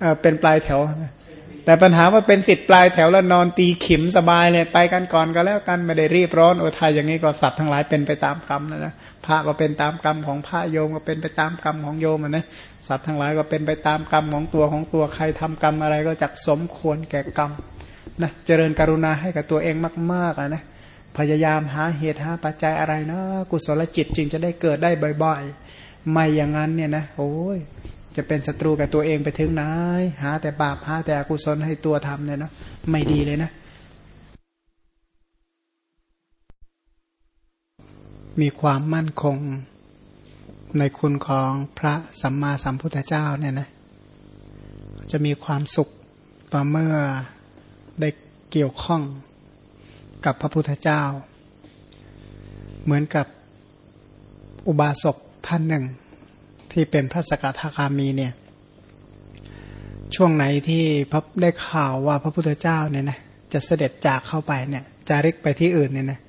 เออเป็นปลายแถว แต่ปัญหาว่าเป็นสิทธิ์ปลายแถวแล้วนอนตีขิมสบายเลยไปกันก่อนก็แล้วกันไม่ได้รีบร้อนโอ้ทายอย่างนี้ก็สัตว์ทั้งหลายเป็นไปตามกรรมนะนะพระก็เป็นตามกรรมของพระโยมก็เป็นไปตามกรรมของโยมนะสัตว์ทั้งหลายก็เป็นไปตามกรรมของตัวของตัวใครทำกรรมอะไรก็จักสมควรแก่กรรมนะเจริญกรุณาให้กับตัวเองมากๆนะพยายามหาเหตุหาปัจจัยอะไรนะกุศลจิตจึงจะได้เกิดได้บ่อย ๆ ไม่อย่างนั้นเนี่ยนะโอ้ย จะเป็นศัตรูกับตัวเองไปถึงไหนหาแต่บาปหาแต่อกุศลให้ตัวทำเนี่ยนะไม่ดีเลยนะ มีความมั่นคงในคุณของพระสัมมาสัมพุทธเจ้าเนี่ยนะจะมีความสุขต่อเมื่อได้เกี่ยวข้องกับพระพุทธเจ้า เหมือนกับอุบาสกท่านหนึ่ง ที่เป็นพระสกทาคามีเนี่ย ช่วงไหนที่พระได้ข่าวว่าพระพุทธเจ้าเนี่ยนะจะเสด็จจากเข้าไปเนี่ยจาริกไปที่อื่นเนี่ยนะ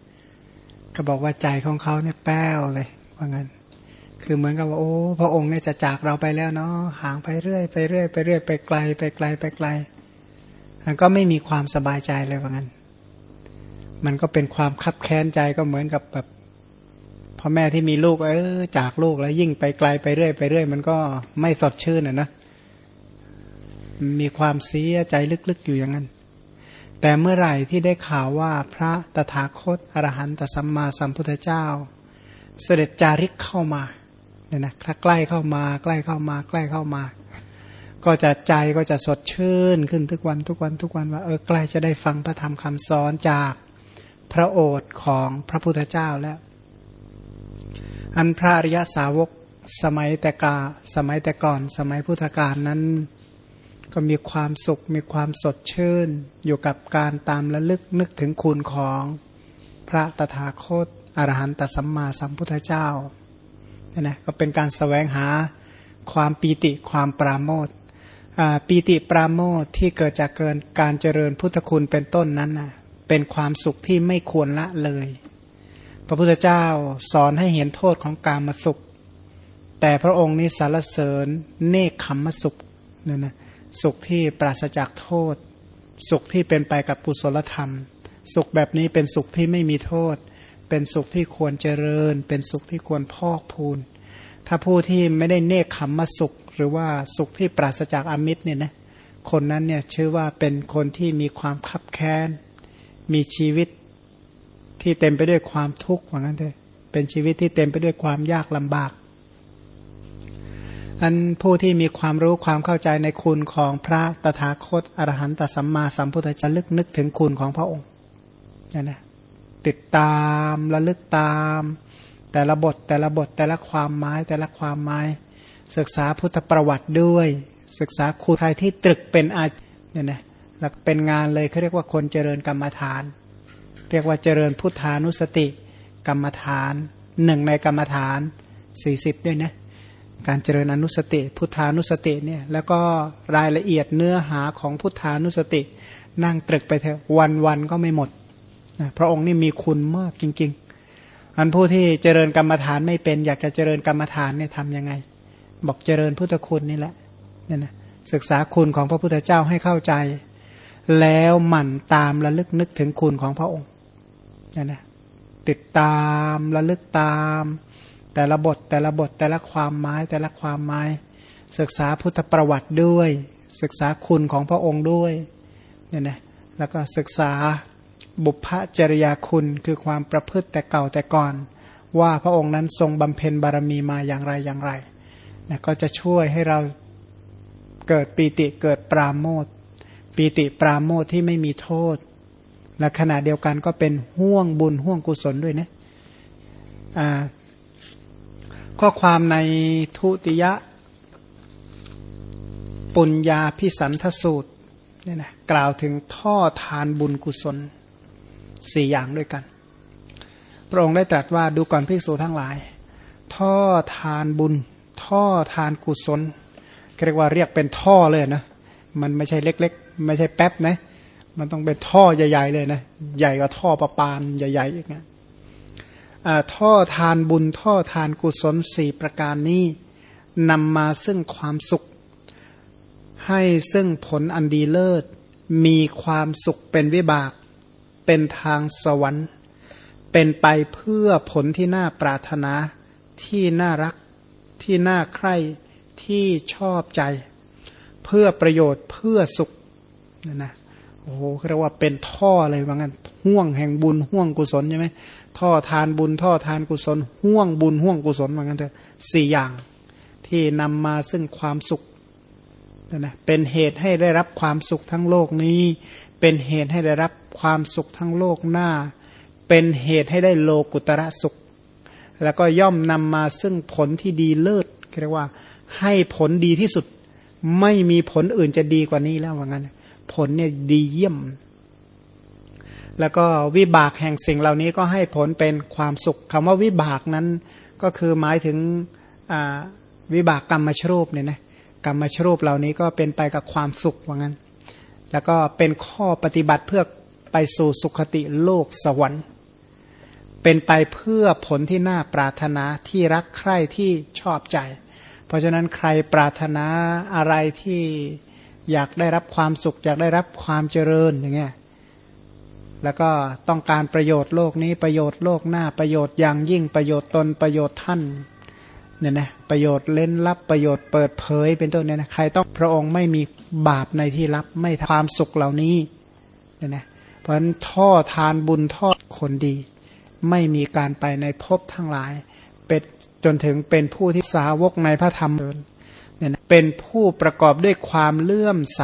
ก็บอกว่าใจของเขาเนี่ยแป้วเลยว่างั้น คือเหมือนกับว่าโอ้พระองค์เนี่ยจะจากเราไปแล้วเนาะห่างไปเรื่อยไปเรื่อยไปเรื่อยไปไกลไปไกลไปไกลมันก็ไม่มีความสบายใจเลยว่างั้น มันก็เป็นความคับแค้นใจก็เหมือนกับแบบ พ่อแม่ที่มีลูกเออจากลูกแล้วยิ่งไปไกลไปเรื่อยไปเรื่อยมันก็ไม่สดชื่นอะนะมีความเสียใจลึกๆอยู่อย่างนั้น แต่เมื่อไหร่ที่ได้ข่าวว่าพระตถาคตอรหันตสัมมาสัมพุทธเจ้า เสด็จจาริกเข้ามาเนี่ยนะถ้าใกล้เข้ามา ใกล้เข้ามา ใกล้เข้ามา ก็จะใจก็จะสดชื่นขึ้นทุกวันทุกวันทุกวันว่าเออใกล้จะได้ฟังพระธรรมคำสอนจากพระโอษฐ์ของพระพุทธเจ้าแล้ว อันพระอริยสาวกสมัยแต่กาสมัยแต่ก่อน สมัยพุทธกาลนั้น ก็มีความสุขมีความสดชื่น อยู่กับการตามระลึกนึกถึงคุณของพระตถาคตอรหันตสัมมาสัมพุทธเจ้านี่นะก็เป็นการสแสวงหาความปีติความปราโมทปีติปราโมทที่เกิดจากเกินการเจริญพุทธคุณเป็นต้นนั้นนะเป็นความสุขที่ไม่ควรละเลย พระพุทธเจ้าสอนให้เห็นโทษของการมาสุข แต่พระองค์นี้สารเสริญเนคขมมสุขนั่นนะสุขที่ปราศจากโทษ สุขที่เป็นไปกับกุศลธรรม สุขแบบนี้เป็นสุขที่ไม่มีโทษ เป็นสุขที่ควรเจริญ เป็นสุขที่ควรพอกพูน ถ้าผู้ที่ไม่ได้เนคขมมสุข หรือว่าสุขที่ปราศจากอมิตรเนี่ยนะคนนั้นเนี่ยชื่อว่าเป็นคนที่มีความคับแค้นมีชีวิต ที่เต็มไปด้วยความทุกข์ว่างั้นเถอะเป็นชีวิตที่เต็มไปด้วยความยากลำบากอันผู้ที่มีความรู้ความเข้าใจในคุณของพระตถาคตอรหันตสัมมาสัมพุทธเจ้าลึกนึกถึงคุณของพระองค์นี่นะติดตามระลึกตาม แต่ละบทแต่ละบทแต่ละความหมายแต่ละความหมาย ศึกษาพุทธประวัติด้วย ศึกษาครูไทยที่ตรึกเป็นอาเนี่ยนะหลักเป็นงานเลยเขาเรียกว่าคนเจริญกรรมฐาน เรียกว่าเจริญพุทธานุสติ กรรมฐานหนึ่งในกรรมฐานสี่สิบด้วยนะการเจริญอนุสติ พุทธานุสติเนี่ยแล้วก็รายละเอียดเนื้อหาของพุทธานุสติ นั่งตรึกไปเถอะวันวันก็ไม่หมดนะพระองค์นี่มีคุณมากจริง ๆ อันผู้ที่เจริญกรรมฐานไม่เป็น อยากจะเจริญกรรมฐานเนี่ยทำยังไง บอกเจริญพุทธคุณนี่แหละเนี่ยนะศึกษาคุณของพระพุทธเจ้าให้เข้าใจ แล้วหมั่นตามระลึกนึกถึงคุณของพระองค์ นี่นะติดตามระลึกตาม แต่ละบทแต่ละบทแต่ละความหมายแต่ละความหมาย ศึกษาพุทธประวัติด้วย ศึกษาคุณของพระองค์ด้วยเนี่ยนะแล้วก็ศึกษาบุพจริยาคุณคือความประพฤติแต่เก่าแต่ก่อน ว่าพระองค์นั้นทรงบำเพ็ญบารมีมาอย่างไรอย่างไรนะก็จะช่วยให้เราเกิดปีติเกิดปราโมทปีติปราโมทที่ไม่มีโทษ และขณะเดียวกันก็เป็นห่วงบุญห่วงกุศลด้วยนะข้อความในทุติยะปุญญาพิสันทสูตรเนี่ยนะกล่าวถึงท่อทานบุญกุศลสี่อย่างด้วยกัน พระองค์ได้ตรัสว่าดูก่อนภิกษุทั้งหลาย ท่อทานบุญ ท่อทานกุศลเรียกว่าเรียกเป็นท่อเลยนะ มันไม่ใช่เล็ก ๆ ไม่ใช่แป๊บนะ มันต้องเป็นท่อใหญ่ ๆ เลยนะ ใหญ่กว่าท่อประปานใหญ่ๆอย่างเงี้ยท่อทานบุญท่อทานกุศลสี่ประการนี้นำมาซึ่งความสุข ให้ซึ่งผลอันดีเลิศ มีความสุขเป็นวิบาก เป็นทางสวรรค์ เป็นไปเพื่อผลที่น่าปรารถนา ที่น่ารัก ที่น่าใคร่ ที่ชอบใจ เพื่อประโยชน์เพื่อสุขนะนะ อ้โหเรียกว่าเป็นท่อเลยว่างั้นห่วงแห่งบุญห่วงกุศลใช่ไหมท่อทานบุญท่อทานกุศลห่วงบุญห่วงกุศลว่างั้นเถอะสี่อย่างที่นำมาซึ่งความสุขนะเป็นเหตุให้ได้รับความสุขทั้งโลกนี้ เป็นเหตุให้ได้รับความสุขทั้งโลกหน้า เป็นเหตุให้ได้โลกุตระสุข แล้วก็ย่อมนำมาซึ่งผลที่ดีเลิศเรียกว่าให้ผลดีที่สุด ไม่มีผลอื่นจะดีกว่านี้แล้วว่างั้น ผลเนี่ยดีเยี่ยม แล้วก็วิบากแห่งสิ่งเหล่านี้ก็ให้ผลเป็นความสุขคำว่าวิบากนั้นก็คือหมายถึงวิบากกรรมชรูปเนี่ยนะกรรมชรูปเหล่านี้ก็เป็นไปกับความสุขว่างั้น แล้วก็เป็นข้อปฏิบัติเพื่อไปสู่สุขติโลกสวรรค์เป็นไปเพื่อผลที่น่าปรารถนาที่รักใคร่ที่ชอบใจ เพราะฉะนั้นใครปรารถนาอะไรที่ อยากได้รับความสุข อยากได้รับความเจริญอย่างเงี้ยแล้วก็ต้องการประโยชน์โลกนี้ประโยชน์โลกหน้าประโยชน์อย่างยิ่งประโยชน์ตนประโยชน์ท่านเนี่ยนะประโยชน์เล่นลับประโยชน์เปิดเผย เป็นต้นเนี่ยนะใครต้องพระองค์ไม่มีบาปในที่ลับไม่ความสุขเหล่านี้เนี่ยนะเพราะฉะนั้นท่อทานบุญทอดคนดี ไม่มีการไปในภพทั้งหลาย เป็นจนถึงเป็นผู้ที่สาวกในพระธรรมเนี่ ยนะเป็นผู้ประกอบด้วยความเลื่อมใส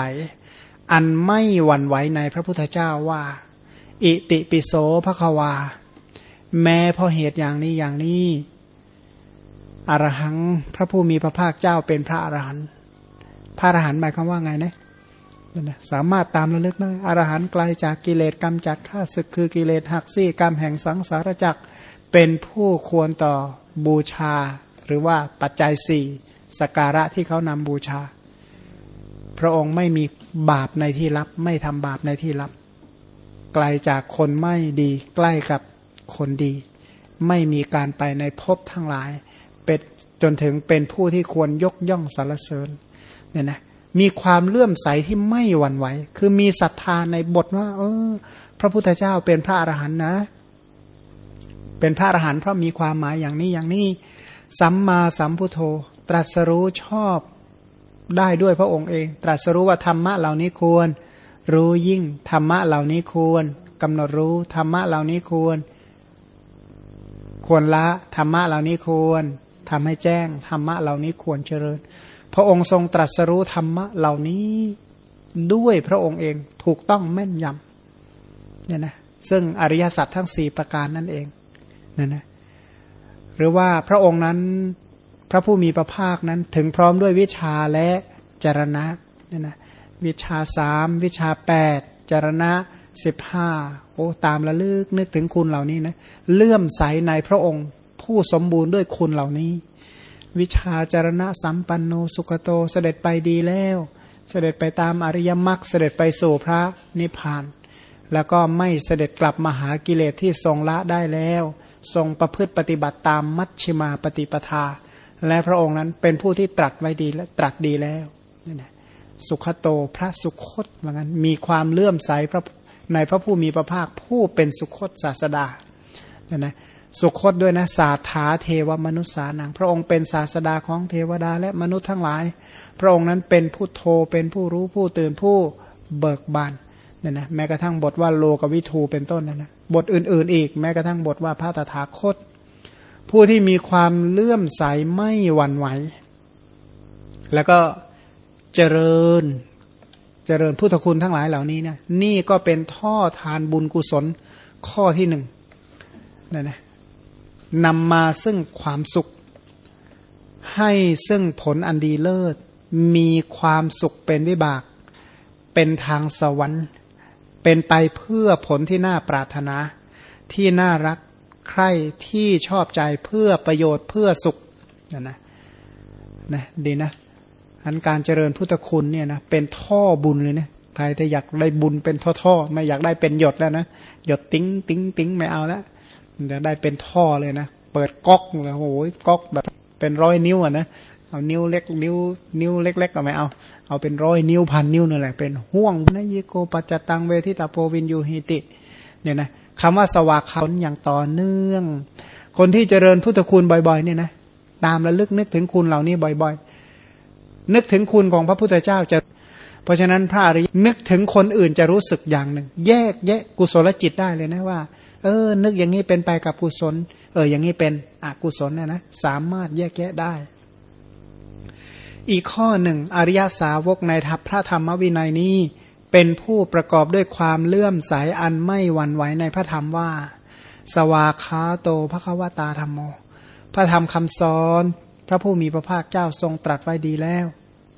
อันไม่หวั่นไหวในพระพุทธเจ้าว่า อิติปิโสภควา แม้พราะเหตุอย่างนี้อย่างนี้อรหังพระผู้มีพระภาคเจ้าเป็นพระอรหันต์พระอรหันต์หมายความว่าไงนะสามารถตามระลึกได้อรหันต์ไกลจากกิเลสกรรมจัดข้าศึกคือกิเลสหักซี่กรรมแห่งสังสารจักเป็นผู้ควรต่อบูชา หรือว่าปัจจัยสี่ สการะที่เขานำบูชา พระองค์ไม่มีบาปในที่ลับ ไม่ทำบาปในที่ลับ ไกลจากคนไม่ดีใกล้กับคนดี ไม่มีการไปในภพทั้งหลาย เป็นจนถึงเป็นผู้ที่ควรยกย่องสรรเสริญเนี่ยนะมีความเลื่อมใสที่ไม่หวั่นไหว คือมีศรัทธาในบทว่า เออ พระพุทธเจ้าเป็นพระอรหันต์นะ เป็นพระอรหันต์เพราะมีความหมายอย่างนี้อย่างนี้ สัมมาสัมพุทโธ ตรัสรู้ชอบได้ด้วยพระองค์เอง ตรัสรู้ว่าธรรมะเหล่านี้ควร รู้ยิ่งธรรมะเหล่านี้ควรกำหนดรู้ธรรมะเหล่านี้ควร ควรละธรรมะเหล่านี้ควรทำให้แจ้งธรรมะเหล่านี้ควรเจริญ พระองค์ทรงตรัสรู้ธรรมะเหล่านี้ด้วยพระองค์เองถูกต้องแม่นยำเนี่ยนะซึ่งอริยสัจทั้งสี่ประการนั่นเองเนี่ยนะหรือว่าพระองค์นั้น พระผู้มีพระภาคนั้นถึงพร้อมด้วยวิชาและจรณะเนี่ยนะวิชาสามวิชาแปดจรณะสิบห้าโอ้ตามระลึกนึกถึงคุณเหล่านี้นะเลื่อมใสในพระองค์ผู้สมบูรณ์ด้วยคุณเหล่านี้ วิชาจรณะสัมปันโนสุขโตเสด็จไปดีแล้ว เสด็จไปตามอริยมรรคเสด็จไปสู่พระนิพพาน แล้วก็ไม่เสด็จกลับมาหากิเลสที่ทรงละได้แล้ว ทรงประพฤติปฏิบัติตามมัชชิมาปฏิปทา และพระองค์นั้นเป็นผู้ที่ตรัสไว้ดีและตรัสดีแล้วนี่นะสุขโตพระสุคตเหมือนกันมีความเลื่อมใสพระในพระผู้มีพระภาคผู้เป็นสุคตศาสดาเนี่ยนะสุคตด้วยนะศาสถาเทวมนุษย์สานังพระองค์เป็นศาสดาของเทวดาและมนุษย์ทั้งหลาย พระองค์นั้นเป็นผู้โทเป็นผู้รู้ผู้ตื่นผู้เบิกบานเนี่ยนะแม้กระทั่งบทว่าโลกวิทูเป็นต้นนะนะบทอื่นๆ อีก แม้กระทั่งบทว่าพระตถาคต ผู้ที่มีความเลื่อมใสไม่หวั่นไหว แล้วก็เจริญเจริญพุทธคุณทั้งหลายเหล่านี้นะนี่ก็เป็นท่อทานบุญกุศลข้อที่หนึ่งนั่นนะนำมาซึ่งความสุข ให้ซึ่งผลอันดีเลิศ มีความสุขเป็นวิบาก เป็นทางสวรรค์ เป็นไปเพื่อผลที่น่าปรารถนา ที่น่ารัก ที่ใคร่ที่ชอบใจเพื่อประโยชน์เพื่อสุขนะนะนะดีนะอันการเจริญพุทธคุณเนี่ยนะเป็นท่อบุญเลยนะใครถ้าอยากได้บุญเป็นท่อๆไม่อยากได้เป็นหยดแล้วนะหยดติ้งติ้งติ้งไม่เอาแล้วจะได้เป็นท่อเลยนะเปิดก๊อกเลยโอ้ยก๊อกแบบเป็นร้อยนิ้วอะนะเอานิ้วเล็กนิ้วนิ้วเล็ก ๆ ก็ไม่เอา เอาเป็นร้อยนิ้วพันนิ้วนั่นแหละเป็นห่วงนะยิโกปัจจตังเวทิตาโพวินยูหิติ เนี่ยนะ คำว่าสวากขาอย่างต่อเนื่อง คนที่เจริญพุทธคุณบ่อยๆ เนี่ยนะตามระลึกนึกถึงคุณเหล่านี้บ่อยๆ นึกถึงคุณของพระพุทธเจ้าจะ เพราะฉะนั้นพระอริยนึกถึงคนอื่นจะรู้สึกอย่างหนึ่ง แยกแยะกุศลจิตได้เลยนะว่า เออ นึกอย่างนี้เป็นไปกับกุศล เอออย่างนี้เป็นอกุศลนะนะสามารถแยกแยะได้ อีกข้อหนึ่ง อริยสาวกในทัพพระธรรมวินัยนี้ เป็นผู้ประกอบด้วยความเลื่อมใสอันไม่หวั่นไหวในพระธรรมว่า สวาคาโตภควตาธรรมโม พระธรรมคำสอนพระผู้มีพระภาคเจ้าทรงตรัสไว้ดีแล้ว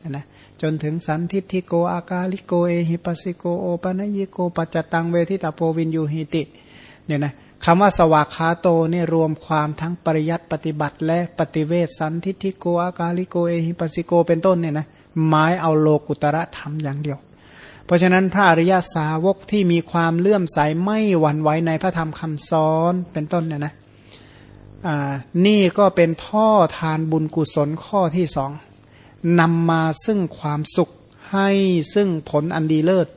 นะจนถึงสันทิทิโกอากาลิโกเอหิปัสิโกโอปนยิโกปัจจตังเวทิตาโพวินยูหิติเนี่ยนะคำว่าสวากขาโตเนี่ยรวมความทั้งปริยัติปฏิบัติ และปฏิเวสสันทิทิโกอากาลิโกเอหิปัสิโกเป็นต้นเนี่ยนะหมายเอาโลกุตระธรรมอย่างเดียว เพราะฉะนั้นพระอริยาสาวกที่มีความเลื่อมใสไม่หวั่นไหวในพระธรรมคำสอนเป็นต้นเนี่ยนะนี่ก็เป็นท่อทานบุญกุศลข้อที่สองนำมาซึ่งความสุขให้ซึ่งผลอันดีเลิศ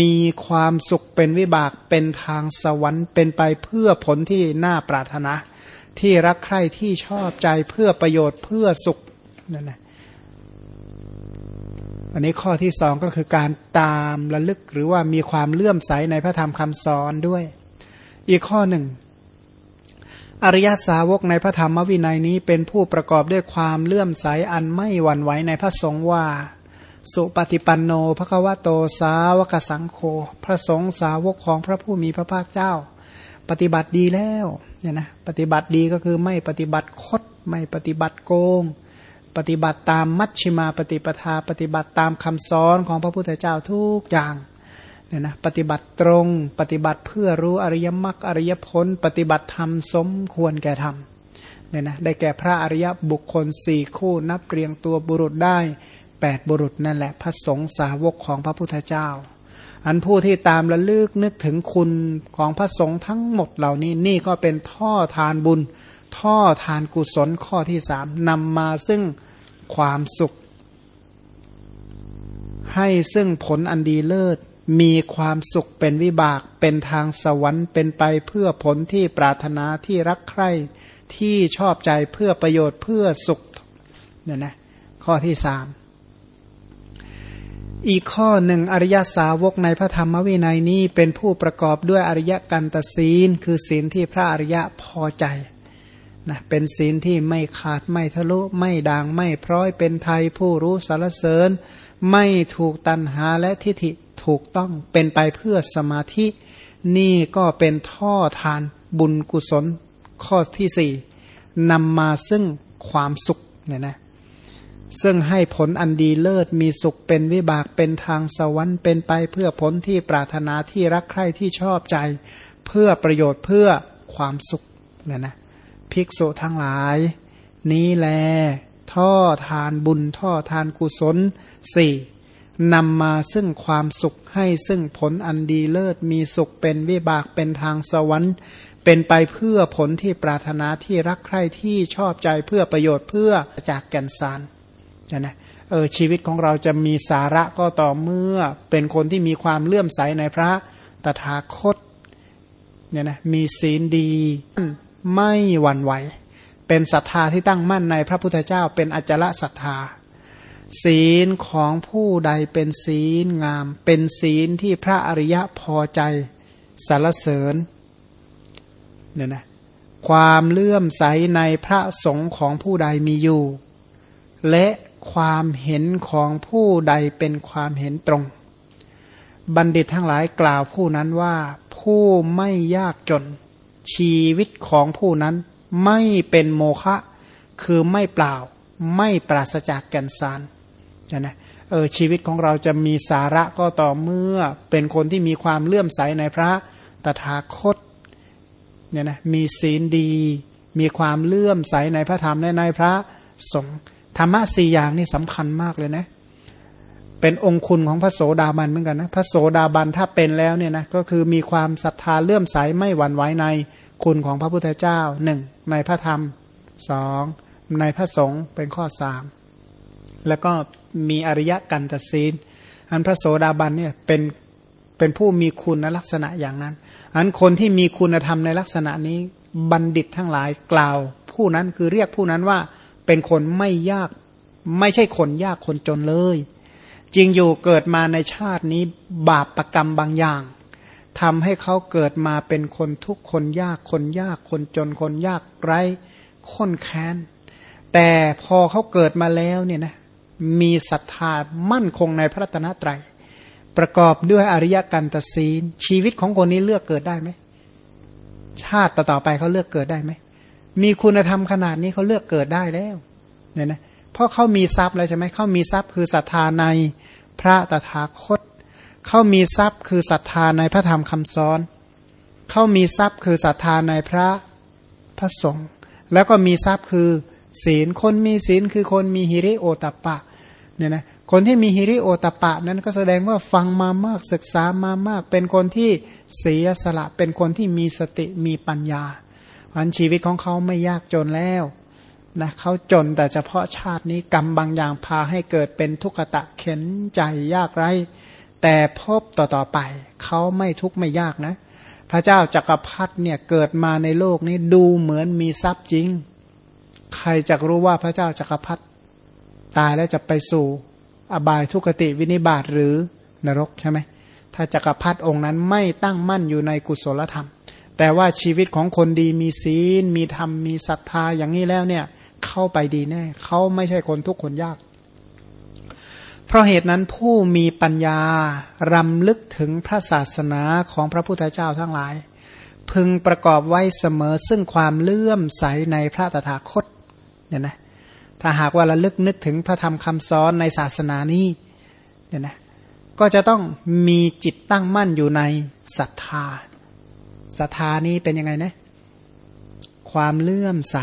มีความสุขเป็นวิบากเป็นทางสวรรค์ เป็นไปเพื่อผลที่น่าปรารถนา ที่รักใคร่ที่ชอบใจเพื่อประโยชน์เพื่อสุขนั่นแหละ อันนี้ข้อที่สองก็คือการตามระลึกหรือว่ามีความเลื่อมใสในพระธรรมคำสอนด้วย อีกข้อหนึ่ง อริยสาวกในพระธรรมวินัยนี้เป็นผู้ประกอบด้วยความเลื่อมใสอันไม่หวั่นไหวในพระสงฆ์ว่า สุปฏิปันโนภควโตสาวกสังโฆพระสงฆ์สาวกของพระผู้มีพระภาคเจ้า ปฏิบัติดีแล้วเนี่ยนะปฏิบัติดีก็คือไม่ปฏิบัติคดไม่ปฏิบัติโกง ปฏิบัติตามมัชชิมาปฏิปทา ปฏิบัติตามคำสอนของพระพุทธเจ้าทุกอย่างเนี่ยนะปฏิบัติตรง ปฏิบัติเพื่อรู้อริยมรรคอริยผล ปฏิบัติธรรมสมควรแก่ธรรมเนี่ยนะได้แก่พระอริยบุคคลสี่คู่นับเรียงตัวบุรุษได้แปดบุรุษนั่นแหละพระสงฆ์สาวกของพระพุทธเจ้า อันผู้ที่ตามระลึกนึกถึงคุณของพระสงฆ์ทั้งหมดเหล่านี้นี่ก็เป็นท่อทานบุญ ท่อทานกุศลข้อที่สามนำมาซึ่งความสุข ให้ซึ่งผลอันดีเลิศ มีความสุขเป็นวิบากเป็นทางสวรรค์เป็นไปเพื่อผลที่ปรารถนาที่รักใคร่ที่ชอบใจเพื่อประโยชน์เพื่อสุขเนี่ยนะข้อที่สามอีกข้อหนึ่งอริยสาวกในพระธรรมวินัยนี้เป็นผู้ประกอบด้วยอริยกันตศีล คือศีลที่พระอริยะพอใจ นะเป็นศีลที่ไม่ขาดไม่ทะลุไม่ด่างไม่พร้อยเป็นไทยผู้รู้สารเสริญ ไม่ถูกตันหาและทิฏฐิถูกต้องเป็นไปเพื่อสมาธิ นี่ก็เป็นท่อทานบุญกุศลข้อที่สี่นำมาซึ่งความสุขเนี่ยนะซึ่งให้ผลอันดีเลิศมีสุขเป็นวิบากเป็นทางสวรรค์เป็นไปเพื่อผลที่ปรารถนาที่รักใคร่ที่ชอบใจ เพื่อประโยชน์เพื่อความสุขเนี่ยนะ ภิกษุทั้งหลาย นี้แล ท่อทานบุญท่อทานกุศลสี่นำมาซึ่งความสุขให้ซึ่งผลอันดีเลิศมีสุขเป็นวิบากเป็นทางสวรรค์ เป็นไปเพื่อผลที่ปรารถนาที่รักใคร่ที่ชอบใจเพื่อประโยชน์เพื่อจากแก่นสารนะเออชีวิตของเราจะมีสาระก็ต่อเมื่อเป็นคนที่มีความเลื่อมใสในพระตถาคตเนี่ยนะมีศีลดี ไม่หวั่นไหว เป็นศรัทธาที่ตั้งมั่นในพระพุทธเจ้า เป็นอจละศรัทธา ศีลของผู้ใดเป็นศีลงาม เป็นศีลที่พระอริยะพอใจสรรเสริญเนี่ยนะความเลื่อมใสในพระสงฆ์ของผู้ใดมีอยู่ และความเห็นของผู้ใดเป็นความเห็นตรง บัณฑิตทั้งหลายกล่าวผู้นั้นว่าผู้ไม่ยากจน ชีวิตของผู้นั้นไม่เป็นโมฆะคือไม่เปล่า ไม่ปราศจากแก่นสารนะนะเออชีวิตของเราจะมีสาระก็ต่อเมื่อเป็นคนที่มีความเลื่อมใสในพระตถาคตเนี่ยนะมีศีลดี มีความเลื่อมใสในพระธรรมและในพระสงฆ์ธรรมะสี่อย่างนี่สำคัญมากเลยนะ เป็นองคุณของพระโสดาบันเหมือนกันนะ พระโสดาบันถ้าเป็นแล้วเนี่ยนะก็คือมีความศรัทธาเลื่อมใสไม่หวั่นไหวใน คุณของพระพุทธเจ้าหนึ่งในพระธรรมสองในพระสงฆ์เป็นข้อสามแล้วก็มีอริยกันตศีลอันพระโสดาบันเนี่ยเป็นเป็นผู้มีคุณลักษณะอย่างนั้น อันคนที่มีคุณธรรมในลักษณะนี้บัณฑิตทั้งหลายกล่าว ผู้นั้นคือเรียกผู้นั้นว่าเป็นคนไม่ยากไม่ใช่คนยากคนจนเลย จริงอยู่เกิดมาในชาตินี้บาปประกรรมบางอย่าง ทำให้เขาเกิดมาเป็นคนทุกคนยากคนยากคนจนคนยากไร้ข้นแค้น แต่พอเขาเกิดมาแล้วเนี่ยนะมีศรัทธามั่นคงในพระรัตนตร ประกอบด้วยอริยกันตศีล ชีวิตของคนนี้เลือกเกิดได้ไหม ชาติต่อไปเขาเลือกเกิดได้ไหม มีคุณธรรมขนาดนี้เขาเลือกเกิดได้แล้วเนี่ยนะเพราะเขามีทรัพย์แล้วใช่ไหมเขามีทรัพย์คือศรัทธาในพระตถาคต เขามีทรัพย์คือศรัทธาในพระธรรมคำสอน เขามีทรัพย์คือศรัทธาในพระพระสงฆ์แล้วก็มีทรัพย์คือศีลคนมีศีลคือคนมีฮิริโอตปะเนี่ยนะคนที่มีฮิริโอตปะนั้นก็แสดงว่าฟังมามากศึกษามามาก เป็นคนที่เสียสละ เป็นคนที่มีสติมีปัญญาอันชีวิตของเขาไม่ยากจนแล้วนะเขาจนแต่เฉพาะชาตินี้กรรมบางอย่างพาให้เกิดเป็นทุกขตะเข็นใจยากไร แต่พบต่อต่อไป เขาไม่ทุกข์ไม่ยากนะ พระเจ้าจักรพรรดิเนี่ยเกิดมาในโลกนี้ดูเหมือนมีทรัพย์จริง ใครจะรู้ว่าพระเจ้าจักรพรรดิตายแล้วจะไปสู่ อบายทุกติวินิบาตหรือนรกใช่ไหมถ้าจักรพรรดิองค์นั้นไม่ตั้งมั่นอยู่ในกุศลธรรม แต่ว่าชีวิตของคนดีมีศีล มีธรรมมีศรัทธาอย่างนี้แล้วเนี่ย เข้าไปดีแน่เขาไม่ใช่คนทุกคนยาก เพราะเหตุนั้นผู้มีปัญญารำลึกถึงพระศาสนาของพระพุทธเจ้าทั้งหลาย พึงประกอบไว้เสมอซึ่งความเลื่อมใสในพระตถาคตเนี่ยนะถ้าหากว่าระลึกนึกถึงพระธรรมคำสอนในศาสนานี้เนี่ยนะก็จะต้องมีจิตตั้งมั่นอยู่ในศรัทธาศรัทธานี้เป็นยังไงนะ ความเลื่อมใส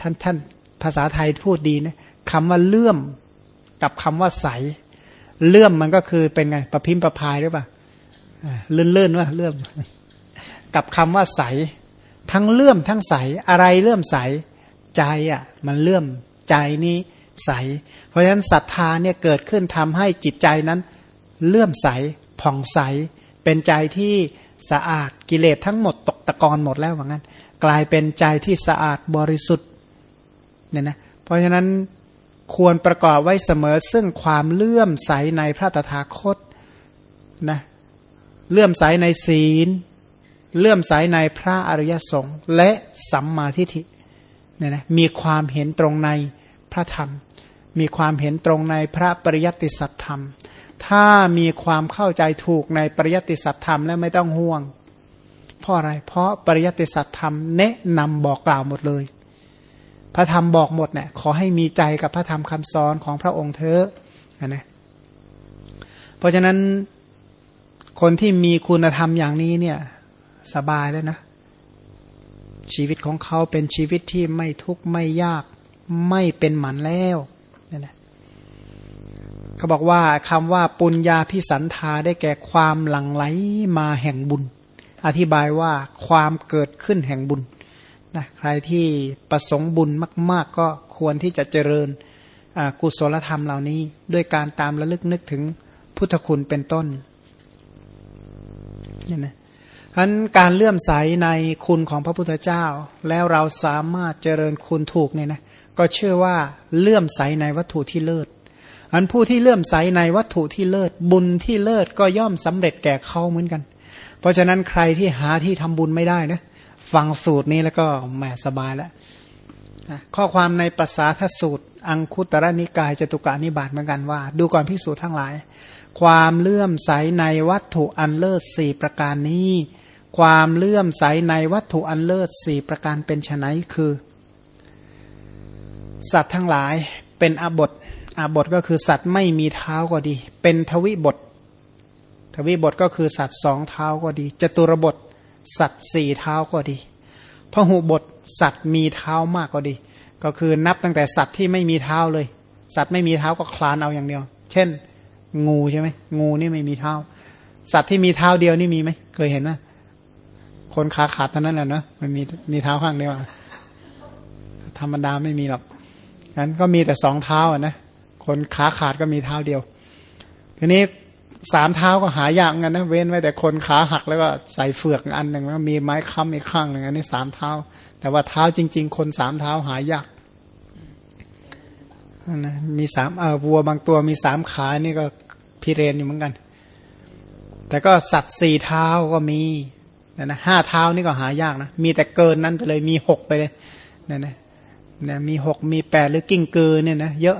ท่านท่านภาษาไทยพูดดีนะคำว่าเลื่อม กับคำว่าใส เลื่อมมันก็คือเป็นไงประพิมพ์ประพายหรือเปล่าเลื่อนเลื่อนว่าเลื่อม กับคำว่าใส ทั้งเลื่อมทั้งใส อะไรเลื่อมใส ใจอะ มันเลื่อมใจนี้ใส เพราะฉะนั้นศรัทธาเนี่ยเกิดขึ้นทำให้จิตใจนั้น เลื่อมใสผ่องใส เป็นใจที่สะอาดกิเลสทั้งหมดตกตะกอนหมดแล้วว่างั้น กลายเป็นใจที่สะอาดบริสุทธิ์เนี่ยนะเพราะฉะนั้น ควรประกอบไว้เสมอซึ่งความเลื่อมใสในพระตถาคตนะเลื่อมใสในศีล เลื่อมใสในพระอริยสงฆ์และสัมมาทิฏฐิเนี่ยนะมีความเห็นตรงในพระธรรม มีความเห็นตรงในพระปริยัติสัตธรรม ถ้ามีความเข้าใจถูกในปริยัติสัตธรรมแล้วไม่ต้องห่วง เพราะอะไรเพราะปริยัติสัตธรรมแนะนำบอกกล่าวหมดเลย พระธรรมบอกหมดเนี่ยขอให้มีใจกับพระธรรมคำสอนของพระองค์เถอะนะเพราะฉะนั้นคนที่มีคุณธรรมอย่างนี้เนี่ยสบายแล้วนะ ชีวิตของเขาเป็นชีวิตที่ไม่ทุกข์ไม่ยากไม่เป็นหมันแล้วเนี่ยนะเขาบอกว่าคำว่าปุญญาพิสันธาได้แก่ความหลั่งไหลมาแห่งบุญ อธิบายว่าความเกิดขึ้นแห่งบุญ นะใครที่ประสงค์บุญมาก ๆ ก็ควรที่จะเจริญกุศลธรรมเหล่านี้ ด้วยการตามระลึกนึกถึงพุทธคุณเป็นต้นนี่นะฉะนั้นการเลื่อมใสในคุณของพระพุทธเจ้า แล้วเราสามารถเจริญคุณถูกเนี่ยนะก็เชื่อว่าเลื่อมใสในวัตถุที่เลิศอันผู้ที่เลื่อมใสในวัตถุที่เลิศบุญที่เลิศก็ย่อมสำเร็จแก่เขาเหมือนกัน เพราะฉะนั้นใครที่หาที่ทำบุญไม่ได้นะ ฟังสูตรนี้แล้วก็แหมสบายแล้วข้อความในภาษาทสูตร อังคุตระนิกายจตุกานิบาตเหมือนกันว่า ดูก่อนพิสูจน์ทั้งหลาย ความเลื่อมใสในวัตถุอันเลิศสี่ประการนี้ ความเลื่อมใสในวัตถุอันเลิศสี่ประการเป็นไนคือ สัตว์ทั้งหลายเป็นอบทอบทก็คือสัตว์ไม่มีเท้าก็ดี เป็นทวิบท ทวิบทก็คือสัตว์สองเท้าก็ดีจตุรบท สัตว์สี่เท้าก็ดีพระหูบทสัตว์มีเท้ามากก็ดี ก็คือนับตั้งแต่สัตว์ที่ไม่มีเท้าเลย สัตว์ไม่มีเท้าก็คลานเอาอย่างเดียว เช่น งูใช่ไหมงูนี่ไม่มีเท้า สัตว์ที่มีเท้าเดียวนี่มีไหมเคยเห็นไหมคนขาขาดเท่านั้นแหละนะมันมีมีเท้าข้างเดียวธรรมดาไม่มีหรอกงั้นก็มีแต่สองเท้าอะนะคนขาขาดก็มีเท้าเดียว ทีนี้ สามเท้าก็หายากกันนะเว้นไว้แต่คนขาหักแล้วก็ใส่เฟือกอันหนึ่งแล้วมีไม้ค้ำอีกข้างหนึ่งอันนี้สามเท้า แต่ว่าเท้าจริง ๆ คนสามเท้าหายากนะมีสามเออวัวบางตัวมีสามขานี่ก็พิเรนอยู่เหมือนกัน แต่ก็สัตว์สี่เท้าก็มีนะนะห้าเท้านี่ก็หายากนะ มีแต่เกินนั้นไปเลยมีหกไปเลยนะนะนะมีหกมีแปดหรือกิ้งกือเนี่ยนะเยอะ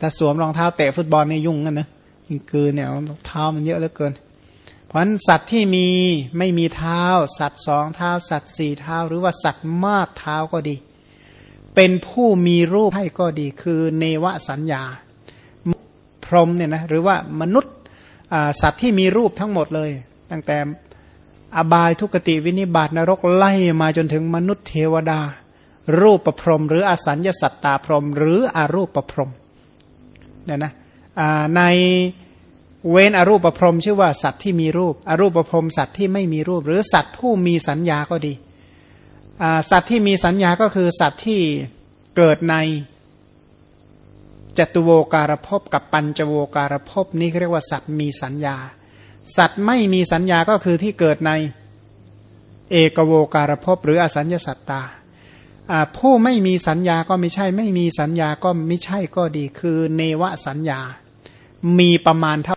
แต่สวมรองเท้าเตะฟุตบอลนี่ยุ่งกันนะ กิ้งกือเนี่ยเท้ามันเยอะเหลือเกิน เพราะฉะนั้นสัตว์ที่มีไม่มีเท้า สัตว์สองเท้า สัตว์สี่เท้า หรือว่าสัตว์มากเท้าก็ดี เป็นผู้มีรูปให้ก็ดี คือเนวสัญญา พรหมเนี่ยนะหรือว่ามนุษย์สัตว์ที่มีรูปทั้งหมดเลย ตั้งแต่อบายทุกติวินิบาตนรกไล่มาจนถึงมนุษย์เทวดา รูปประพรม หรืออสัญญาสัตตาพรม หรืออรูปประพรมเนี่ยนะ ในเว้นอรูปประพรมชื่อว่าสัตว์ที่มีรูป อรูปประพรมสัตว์ที่ไม่มีรูป หรือสัตว์ผู้มีสัญญาก็ดีสัตว์ที่มีสัญญาก็คือสัตว์ที่เกิดในจตุโวการภพกับปัญจโวการภพนี่เรียกว่าสัตว์มีสัญญา สัตว์ไม่มีสัญญาก็คือที่เกิดในเอกโวการภพหรืออสัญญาสัตตาผู้ไม่มีสัญญาก็ไม่ใช่ ไม่มีสัญญาก็ไม่ใช่ก็ดีคือเนวสัญญา มีประมาณเท่า